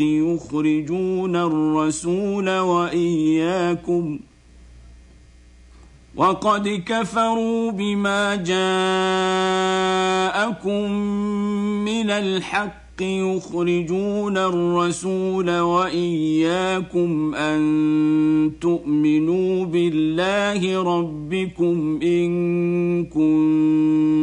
يخرجون الرسول واياكم ۖ وقد كفروا بما جاءكم من الحق يخرجون الرسول وإياكم أن تؤمنوا بالله ربكم إن كنتم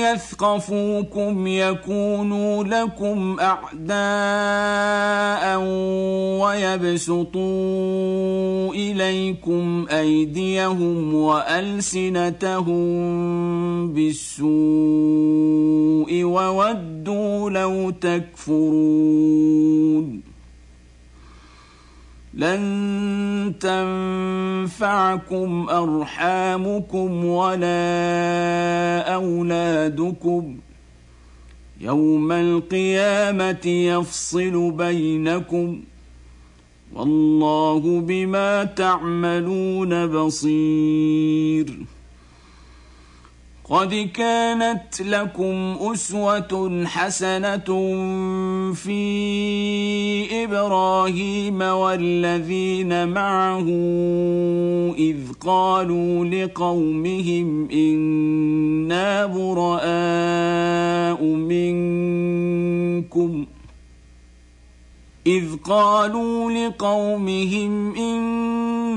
يثقفوكم يكونوا لكم أعداء ويبسطوا إليكم أيديهم وألسنتهم بالسوء وودوا لو تكفرون لن تنفعكم أرحامكم ولا أولادكم. يوم القيامة يفصل بينكم. والله بما تعملون بصير. قد كانت لكم أسوة حسنة في إبراهيم والذين معه إذ قالوا لقومهم إنا براء منكم إذ قالوا لقومهم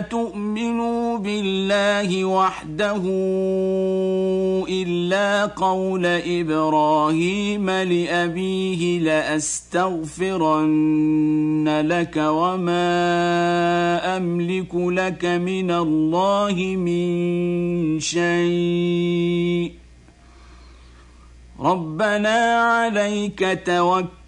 تؤمنوا بالله وحده إلا قول إبراهيم لأبيه لأستغفرن لك وما أملك لك من الله من شيء. ربنا عليك توكل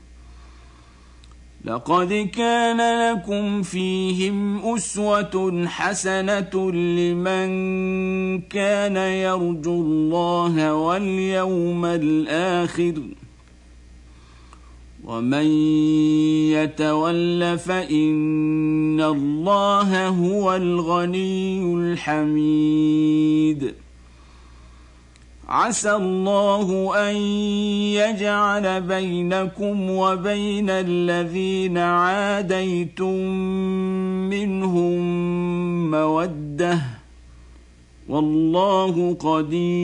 لقد كان لكم فيهم أسوة حسنة لمن كان يرجو الله واليوم الآخر. ومن يتول فإن الله هو الغني الحميد. عسى الله أن يجعل بينكم وبين الذين عاديتم منهم مودة. والله قدير.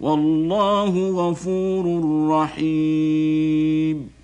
والله غفور رحيم.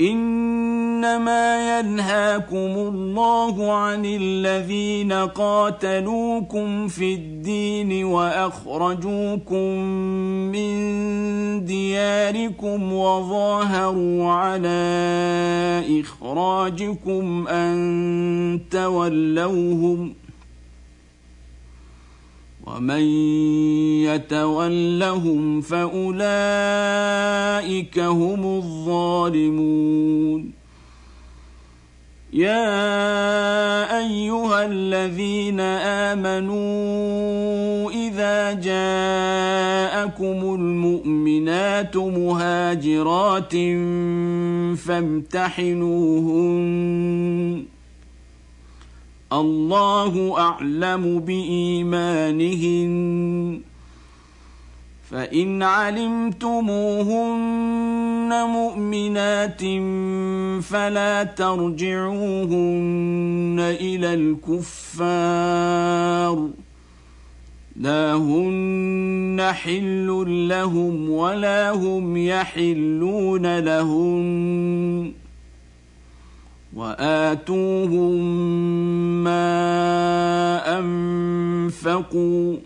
إنما ينهاكم الله عن الذين قاتلوكم في الدين وأخرجوكم من دياركم وظاهروا على إخراجكم أن تولوهم ۖ ومن يتولهم فأولئك هم الظالمون. يا أيها الذين آمنوا إذا جاءكم المؤمنات مهاجرات فامتحنوهن. الله أعلم بإيمانهن. فإن علمتموهن مؤمنات فلا ترجعوهن إلى الكفار. لا هن حل لهم ولا هم يحلون لهن. وآتوهم ما أنفقوا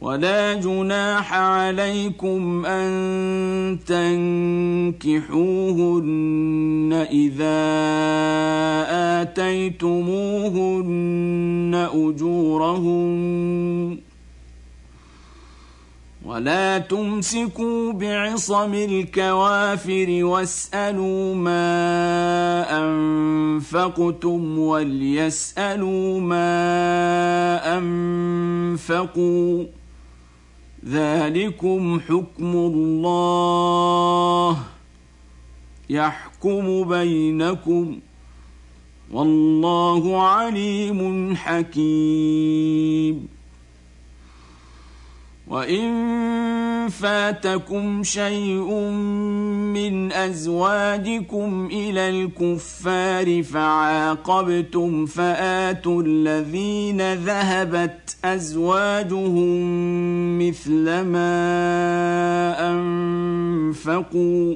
ولا جناح عليكم أن تنكحوهن إذا آتيتموهن اجورهن ولا تمسكوا بعصم الكوافر واسألوا ما انفقتم وليسالوا ما انفقوا ذلكم حكم الله يحكم بينكم والله عليم حكيم وان فاتكم شيء من أزواجكم إلى الكفار فعاقبتم فآتوا الذين ذهبت أزواجهم مثل ما أنفقوا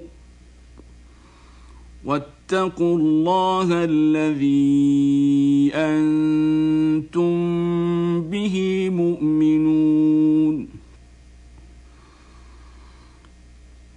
واتقوا الله الذي أنتم به مؤمنون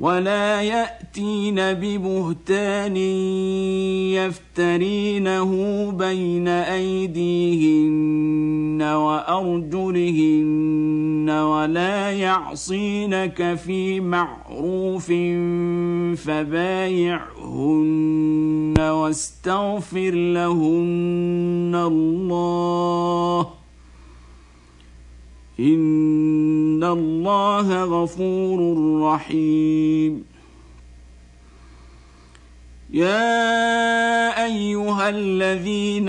ولا يأتين ببهتان يفترينه بين أيديهن وأرجلهن ولا يعصينك في معروف فبايعهن واستغفر لهن الله ان الله غفور رحيم يا ايها الذين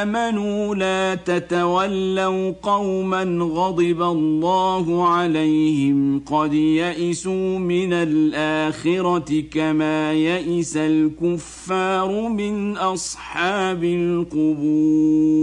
امنوا لا تتولوا قوما غضب الله عليهم قد يئسوا من الاخره كما يئس الكفار من اصحاب القبور